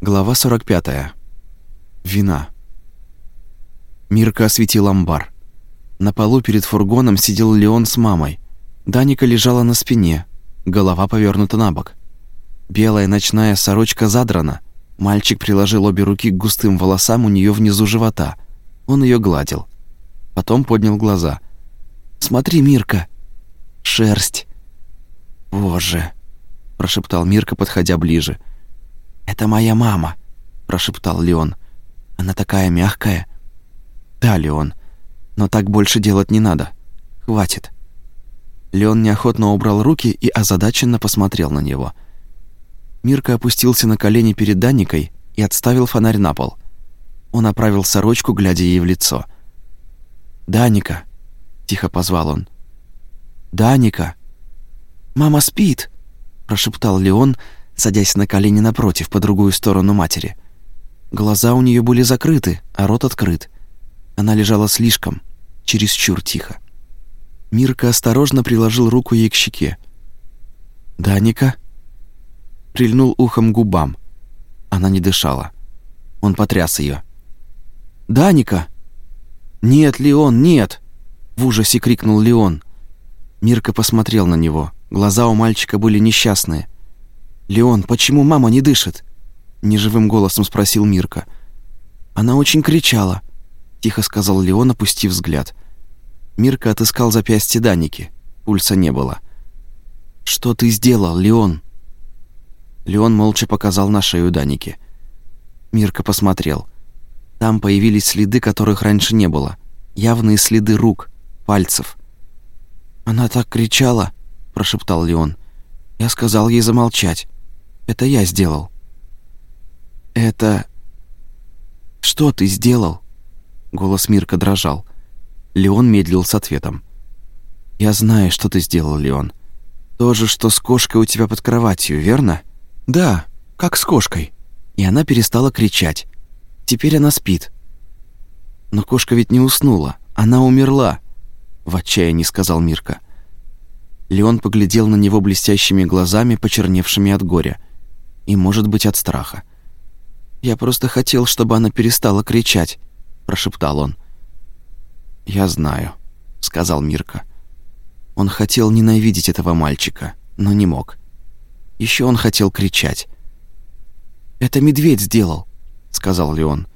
Глава 45. Вина. Мирка осветил амбар. На полу перед фургоном сидел Леон с мамой. Даника лежала на спине, голова повернута на бок. Белая ночная сорочка задрана. Мальчик приложил обе руки к густым волосам у нее внизу живота. Он ее гладил. Потом поднял глаза. «Смотри, Мирка! Шерсть!» «Боже!» – прошептал Мирка, подходя ближе – «Это моя мама», — прошептал Леон. «Она такая мягкая». «Да, Леон, но так больше делать не надо. Хватит». Леон неохотно убрал руки и озадаченно посмотрел на него. Мирка опустился на колени перед Даникой и отставил фонарь на пол. Он оправил сорочку, глядя ей в лицо. «Даника!» — тихо позвал он. «Даника!» «Мама спит!» — прошептал Леон, — садясь на колени напротив, по другую сторону матери. Глаза у нее были закрыты, а рот открыт. Она лежала слишком, чересчур тихо. Мирка осторожно приложил руку ей к щеке. «Даника?» Прильнул ухом к губам. Она не дышала. Он потряс ее. «Даника!» «Нет, Леон, нет!» В ужасе крикнул Леон. Мирка посмотрел на него. Глаза у мальчика были несчастные. «Леон, почему мама не дышит?» Неживым голосом спросил Мирка. «Она очень кричала», — тихо сказал Леон, опустив взгляд. Мирка отыскал запястье Даники. Пульса не было. «Что ты сделал, Леон?» Леон молча показал на шею Даники. Мирка посмотрел. Там появились следы, которых раньше не было. Явные следы рук, пальцев. «Она так кричала», — прошептал Леон. «Я сказал ей замолчать». Это я сделал. Это... Что ты сделал? Голос Мирка дрожал. Леон медлил с ответом. Я знаю, что ты сделал, Леон. То же, что с кошкой у тебя под кроватью, верно? Да, как с кошкой. И она перестала кричать. Теперь она спит. Но кошка ведь не уснула. Она умерла, в отчаянии сказал Мирка. Леон поглядел на него блестящими глазами, почерневшими от горя и, может быть, от страха. «Я просто хотел, чтобы она перестала кричать», — прошептал он. «Я знаю», — сказал Мирка. Он хотел ненавидеть этого мальчика, но не мог. Еще он хотел кричать. «Это медведь сделал», — сказал Леон.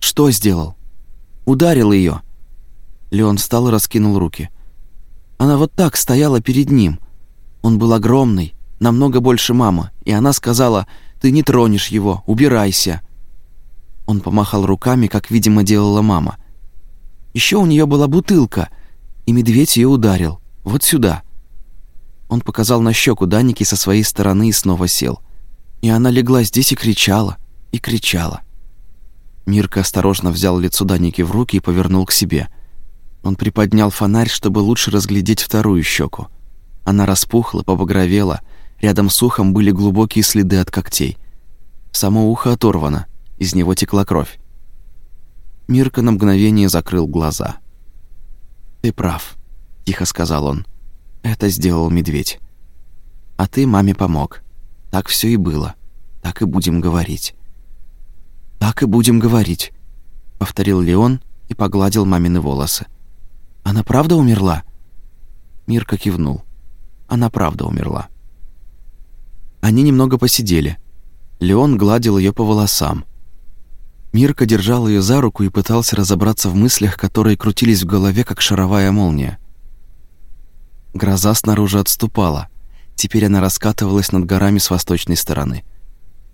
«Что сделал?» «Ударил ее». Леон встал и раскинул руки. Она вот так стояла перед ним. Он был огромный, намного больше мамы, и она сказала, «Ты не тронешь его, убирайся». Он помахал руками, как, видимо, делала мама. Еще у нее была бутылка, и медведь ее ударил. Вот сюда. Он показал на щеку Даники со своей стороны и снова сел. И она легла здесь и кричала, и кричала. Мирка осторожно взял лицо Даники в руки и повернул к себе. Он приподнял фонарь, чтобы лучше разглядеть вторую щеку. Она распухла, побагровела, Рядом с ухом были глубокие следы от когтей. Само ухо оторвано, из него текла кровь. Мирка на мгновение закрыл глаза. «Ты прав», — тихо сказал он. «Это сделал медведь. А ты маме помог. Так все и было. Так и будем говорить». «Так и будем говорить», — повторил Леон и погладил мамины волосы. «Она правда умерла?» Мирка кивнул. «Она правда умерла». Они немного посидели. Леон гладил ее по волосам. Мирка держал ее за руку и пытался разобраться в мыслях, которые крутились в голове, как шаровая молния. Гроза снаружи отступала. Теперь она раскатывалась над горами с восточной стороны.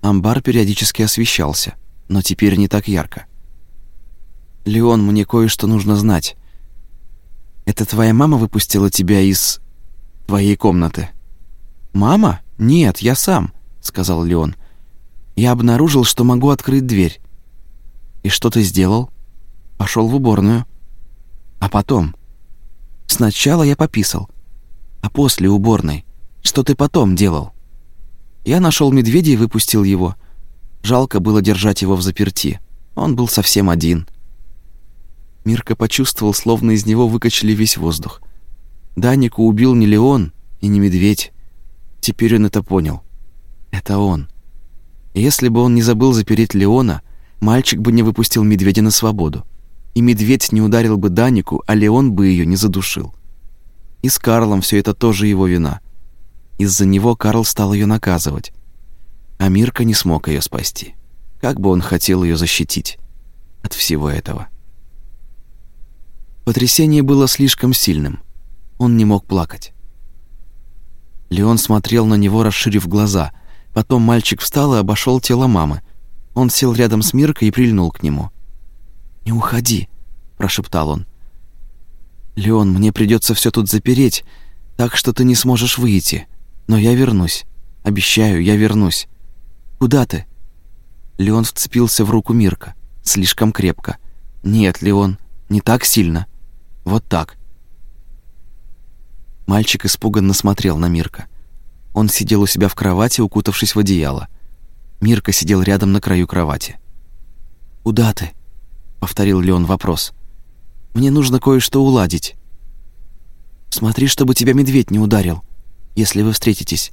Амбар периодически освещался, но теперь не так ярко. «Леон, мне кое-что нужно знать. Это твоя мама выпустила тебя из... твоей комнаты?» «Мама?» «Нет, я сам», — сказал Леон. «Я обнаружил, что могу открыть дверь». «И что ты сделал?» Пошел в уборную». «А потом?» «Сначала я пописал, а после уборной. Что ты потом делал?» Я нашел медведя и выпустил его. Жалко было держать его в заперти. Он был совсем один. Мирка почувствовал, словно из него выкачали весь воздух. Данику убил не Леон и не медведь. Теперь он это понял. Это он. Если бы он не забыл запереть Леона, мальчик бы не выпустил медведя на свободу. И медведь не ударил бы Данику, а Леон бы ее не задушил. И с Карлом все это тоже его вина. Из-за него Карл стал ее наказывать. А Мирка не смог ее спасти. Как бы он хотел ее защитить от всего этого. Потрясение было слишком сильным. Он не мог плакать. Леон смотрел на него, расширив глаза. Потом мальчик встал и обошел тело мамы. Он сел рядом с Миркой и прильнул к нему. «Не уходи», — прошептал он. «Леон, мне придется все тут запереть, так что ты не сможешь выйти. Но я вернусь. Обещаю, я вернусь. Куда ты?» Леон вцепился в руку Мирка. Слишком крепко. «Нет, Леон, не так сильно. Вот так». Мальчик испуганно смотрел на Мирка. Он сидел у себя в кровати, укутавшись в одеяло. Мирка сидел рядом на краю кровати. «Куда ты?» — повторил Леон вопрос. «Мне нужно кое-что уладить. Смотри, чтобы тебя медведь не ударил, если вы встретитесь.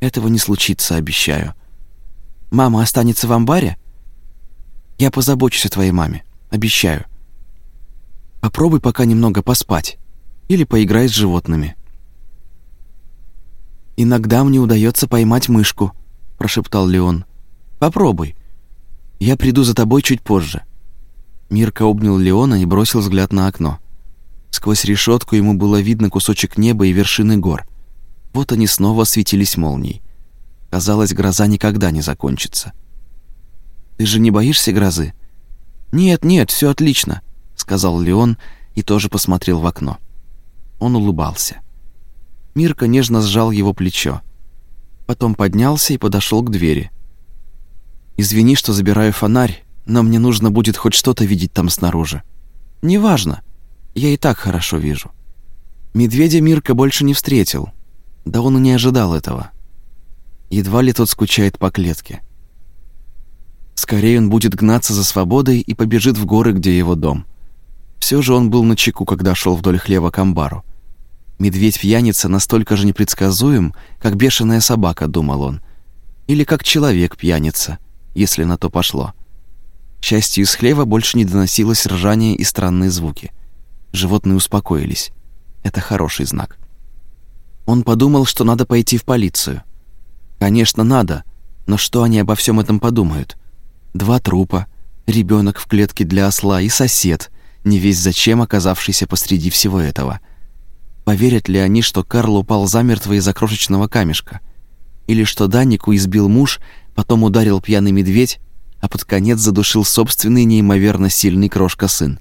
Этого не случится, обещаю. Мама останется в амбаре? Я позабочусь о твоей маме, обещаю. Попробуй пока немного поспать или поиграй с животными. Иногда мне удается поймать мышку, прошептал Леон. Попробуй. Я приду за тобой чуть позже. Мирка обнял Леона и бросил взгляд на окно. Сквозь решетку ему было видно кусочек неба и вершины гор. Вот они снова светились молнией. Казалось, гроза никогда не закончится. «Ты же не боишься грозы?» «Нет, нет, все отлично», — сказал Леон и тоже посмотрел в окно. Он улыбался. Мирка нежно сжал его плечо. Потом поднялся и подошел к двери. «Извини, что забираю фонарь, но мне нужно будет хоть что-то видеть там снаружи. Неважно, я и так хорошо вижу». Медведя Мирка больше не встретил. Да он и не ожидал этого. Едва ли тот скучает по клетке. Скорее он будет гнаться за свободой и побежит в горы, где его дом. Все же он был на чеку, когда шел вдоль хлева к амбару. Медведь-пьяница настолько же непредсказуем, как бешеная собака, думал он. Или как человек-пьяница, если на то пошло. К счастью, из хлева больше не доносилось ржание и странные звуки. Животные успокоились. Это хороший знак. Он подумал, что надо пойти в полицию. Конечно, надо, но что они обо всем этом подумают? Два трупа, ребенок в клетке для осла и сосед, не весь зачем оказавшийся посреди всего этого. Поверят ли они, что Карл упал замертво из-за крошечного камешка? Или что Данику избил муж, потом ударил пьяный медведь, а под конец задушил собственный неимоверно сильный крошка-сын?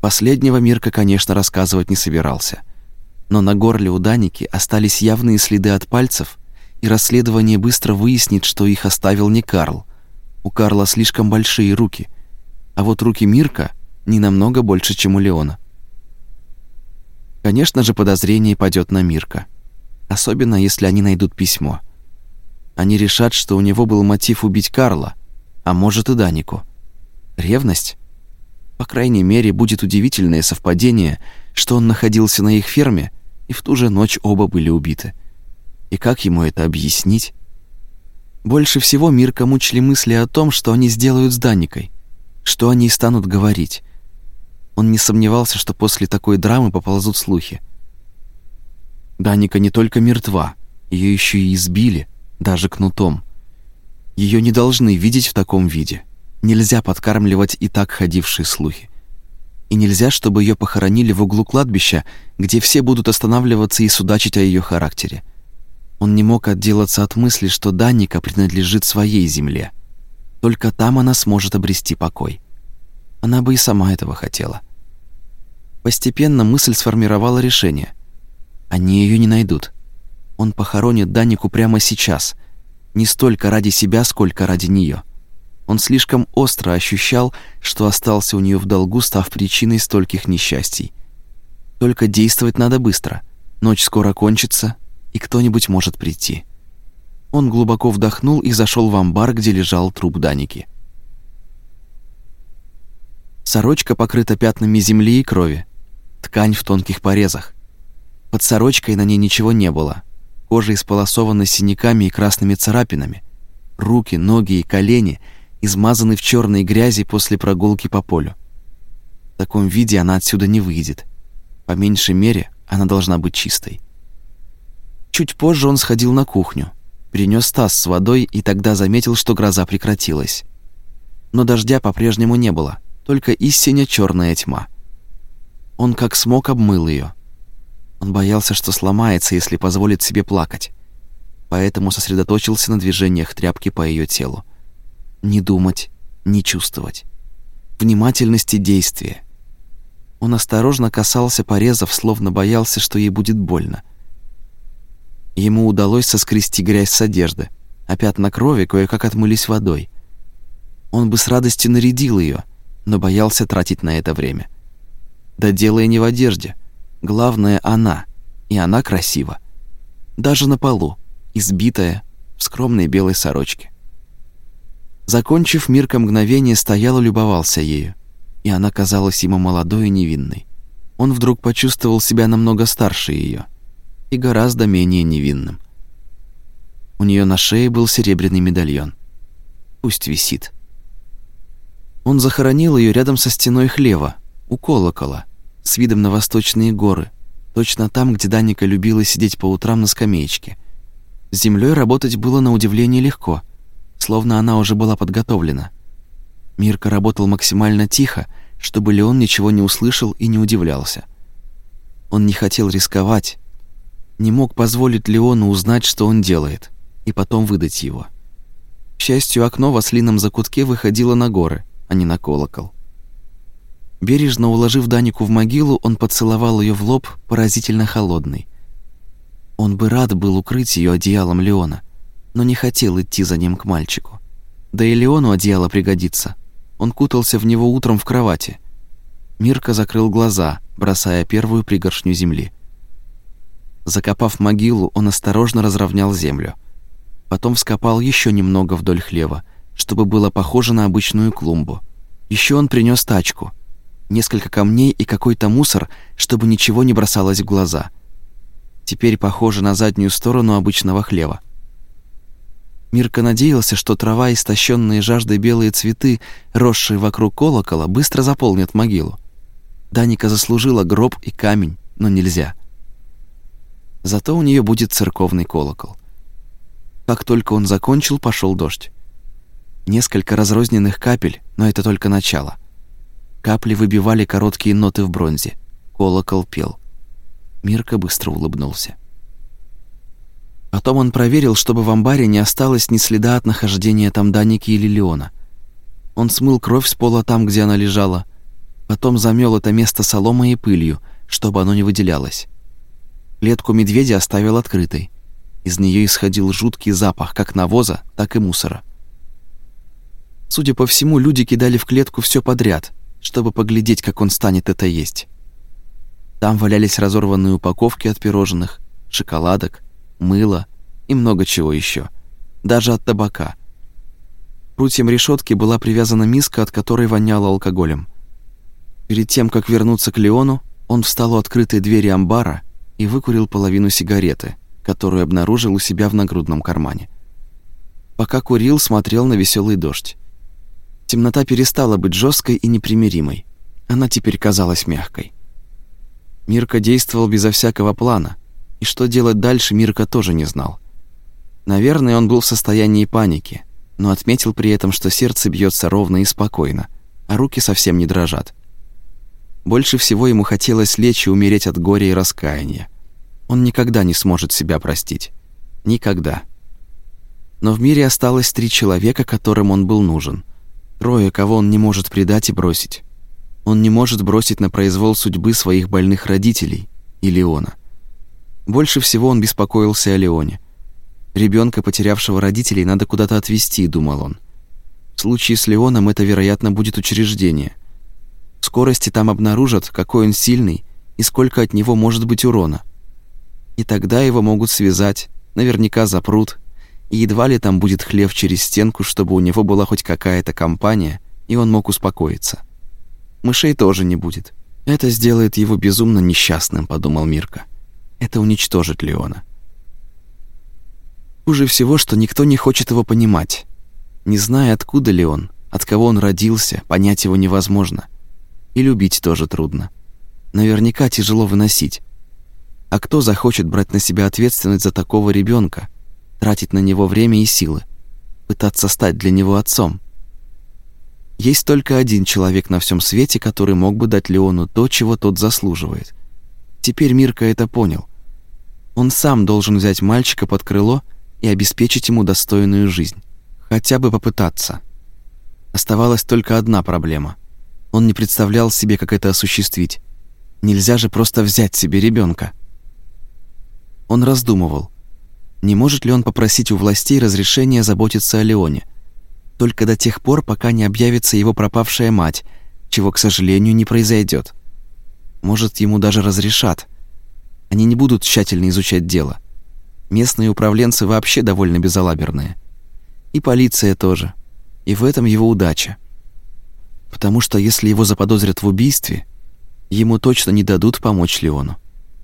Последнего Мирка, конечно, рассказывать не собирался. Но на горле у Даники остались явные следы от пальцев, и расследование быстро выяснит, что их оставил не Карл. У Карла слишком большие руки, а вот руки Мирка не намного больше, чем у Леона. Конечно же, подозрение падет на Мирка, особенно если они найдут письмо. Они решат, что у него был мотив убить Карла, а может и Данику. Ревность? По крайней мере, будет удивительное совпадение, что он находился на их ферме, и в ту же ночь оба были убиты. И как ему это объяснить? Больше всего Мирка мучили мысли о том, что они сделают с Даникой, что они станут говорить. Он не сомневался, что после такой драмы поползут слухи. Даника не только мертва, ее еще и избили, даже кнутом. Ее не должны видеть в таком виде. Нельзя подкармливать и так ходившие слухи. И нельзя, чтобы ее похоронили в углу кладбища, где все будут останавливаться и судачить о ее характере. Он не мог отделаться от мысли, что Даника принадлежит своей земле. Только там она сможет обрести покой. Она бы и сама этого хотела. Постепенно мысль сформировала решение. Они ее не найдут. Он похоронит Данику прямо сейчас, не столько ради себя, сколько ради нее. Он слишком остро ощущал, что остался у нее в долгу, став причиной стольких несчастий. Только действовать надо быстро. Ночь скоро кончится, и кто-нибудь может прийти. Он глубоко вдохнул и зашел в амбар, где лежал труп Даники. Сорочка покрыта пятнами земли и крови. Ткань в тонких порезах. Под сорочкой на ней ничего не было. Кожа исполосована синяками и красными царапинами. Руки, ноги и колени измазаны в черной грязи после прогулки по полю. В таком виде она отсюда не выйдет. По меньшей мере, она должна быть чистой. Чуть позже он сходил на кухню, принес таз с водой и тогда заметил, что гроза прекратилась. Но дождя по-прежнему не было, только истинно черная тьма. Он как смог обмыл ее. Он боялся, что сломается, если позволит себе плакать. Поэтому сосредоточился на движениях тряпки по ее телу. Не думать, не чувствовать. Внимательности действия. Он осторожно касался порезов, словно боялся, что ей будет больно. Ему удалось соскрести грязь с одежды, а пятна крови кое-как отмылись водой. Он бы с радостью нарядил ее, но боялся тратить на это время. Да дело и не в одежде. Главное — она, и она красива. Даже на полу, избитая, в скромной белой сорочке. Закончив, Мирка мгновение стоял и любовался ею, и она казалась ему молодой и невинной. Он вдруг почувствовал себя намного старше ее — и гораздо менее невинным. У нее на шее был серебряный медальон. Пусть висит. Он захоронил ее рядом со стеной хлева, у колокола, с видом на восточные горы, точно там, где Даника любила сидеть по утрам на скамеечке. С землей работать было на удивление легко, словно она уже была подготовлена. Мирка работал максимально тихо, чтобы Леон ничего не услышал и не удивлялся. Он не хотел рисковать, не мог позволить Леону узнать, что он делает, и потом выдать его. К счастью, окно в ослином закутке выходило на горы, а не на колокол. Бережно уложив Данику в могилу, он поцеловал ее в лоб, поразительно холодный. Он бы рад был укрыть ее одеялом Леона, но не хотел идти за ним к мальчику. Да и Леону одеяло пригодится. Он кутался в него утром в кровати. Мирка закрыл глаза, бросая первую пригоршню земли. Закопав могилу, он осторожно разровнял землю. Потом вскопал еще немного вдоль хлева, чтобы было похоже на обычную клумбу. Еще он принес тачку, несколько камней и какой-то мусор, чтобы ничего не бросалось в глаза. Теперь похоже на заднюю сторону обычного хлева. Мирка надеялся, что трава истощенные жаждой белые цветы, росшие вокруг колокола, быстро заполнят могилу. Даника заслужила гроб и камень, но нельзя. Зато у нее будет церковный колокол. Как только он закончил, пошел дождь. Несколько разрозненных капель, но это только начало. Капли выбивали короткие ноты в бронзе. Колокол пел. Мирка быстро улыбнулся. Потом он проверил, чтобы в амбаре не осталось ни следа от нахождения там Даники или Леона. Он смыл кровь с пола там, где она лежала, потом замел это место соломой и пылью, чтобы оно не выделялось. Клетку медведя оставил открытой. Из нее исходил жуткий запах как навоза, так и мусора. Судя по всему, люди кидали в клетку все подряд, чтобы поглядеть, как он станет это есть. Там валялись разорванные упаковки от пирожных, шоколадок, мыло и много чего еще, даже от табака. Прутьям решетки была привязана миска, от которой воняло алкоголем. Перед тем, как вернуться к Леону, он встал у открытой двери амбара и выкурил половину сигареты, которую обнаружил у себя в нагрудном кармане. Пока курил, смотрел на веселый дождь. Темнота перестала быть жесткой и непримиримой. Она теперь казалась мягкой. Мирка действовал безо всякого плана, и что делать дальше Мирка тоже не знал. Наверное, он был в состоянии паники, но отметил при этом, что сердце бьется ровно и спокойно, а руки совсем не дрожат. Больше всего ему хотелось лечь и умереть от горя и раскаяния. Он никогда не сможет себя простить. Никогда. Но в мире осталось три человека, которым он был нужен. Трое, кого он не может предать и бросить. Он не может бросить на произвол судьбы своих больных родителей и Леона. Больше всего он беспокоился о Леоне. Ребенка, потерявшего родителей, надо куда-то отвезти, думал он. В случае с Леоном это, вероятно, будет учреждение – в скорости там обнаружат, какой он сильный и сколько от него может быть урона. И тогда его могут связать, наверняка запрут, и едва ли там будет хлев через стенку, чтобы у него была хоть какая-то компания, и он мог успокоиться. Мышей тоже не будет. Это сделает его безумно несчастным, подумал Мирка. Это уничтожит Леона. Хуже всего, что никто не хочет его понимать. Не зная, откуда ли он, от кого он родился, понять его невозможно. И любить тоже трудно. Наверняка тяжело выносить. А кто захочет брать на себя ответственность за такого ребенка, тратить на него время и силы, пытаться стать для него отцом? Есть только один человек на всем свете, который мог бы дать Леону то, чего тот заслуживает. Теперь Мирка это понял. Он сам должен взять мальчика под крыло и обеспечить ему достойную жизнь. Хотя бы попытаться. Оставалась только одна проблема. Он не представлял себе, как это осуществить. Нельзя же просто взять себе ребенка. Он раздумывал, не может ли он попросить у властей разрешения заботиться о Леоне, только до тех пор, пока не объявится его пропавшая мать, чего, к сожалению, не произойдет. Может, ему даже разрешат. Они не будут тщательно изучать дело. Местные управленцы вообще довольно безалаберные. И полиция тоже. И в этом его удача. Потому что если его заподозрят в убийстве, ему точно не дадут помочь Леону.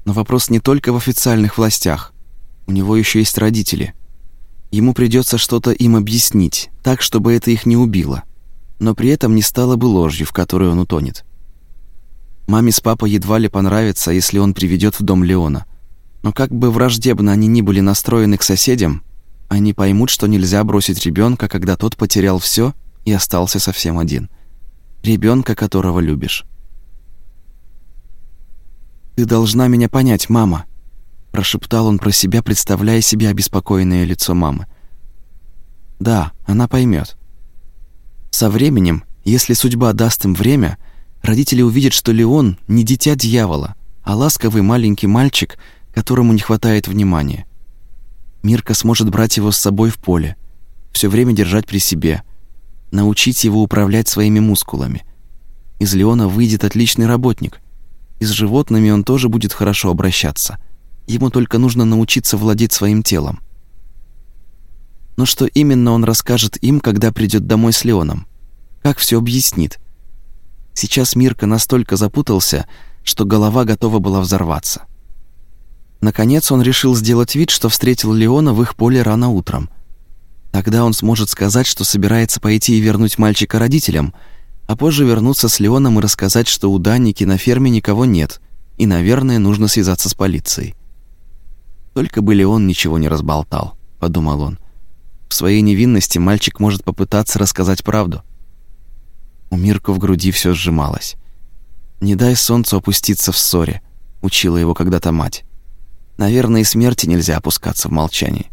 Но вопрос не только в официальных властях. У него еще есть родители. Ему придется что-то им объяснить, так, чтобы это их не убило. Но при этом не стало бы ложью, в которой он утонет. Маме с папой едва ли понравится, если он приведет в дом Леона. Но как бы враждебно они ни были настроены к соседям, они поймут, что нельзя бросить ребенка, когда тот потерял все и остался совсем один. Ребенка, которого любишь. «Ты должна меня понять, мама», – прошептал он про себя, представляя себе обеспокоенное лицо мамы. «Да, она поймет. Со временем, если судьба даст им время, родители увидят, что Леон не дитя дьявола, а ласковый маленький мальчик, которому не хватает внимания. Мирка сможет брать его с собой в поле, все время держать при себе, научить его управлять своими мускулами. Из Леона выйдет отличный работник, и с животными он тоже будет хорошо обращаться. Ему только нужно научиться владеть своим телом. Но что именно он расскажет им, когда придет домой с Леоном? Как все объяснит? Сейчас Мирка настолько запутался, что голова готова была взорваться. Наконец он решил сделать вид, что встретил Леона в их поле рано утром. Тогда он сможет сказать, что собирается пойти и вернуть мальчика родителям – а позже вернуться с Леоном и рассказать, что у Даники на ферме никого нет, и, наверное, нужно связаться с полицией. Только бы Леон ничего не разболтал, подумал он. В своей невинности мальчик может попытаться рассказать правду. У Мирка в груди все сжималось. «Не дай солнцу опуститься в ссоре», — учила его когда-то мать. Наверное, и смерти нельзя опускаться в молчании.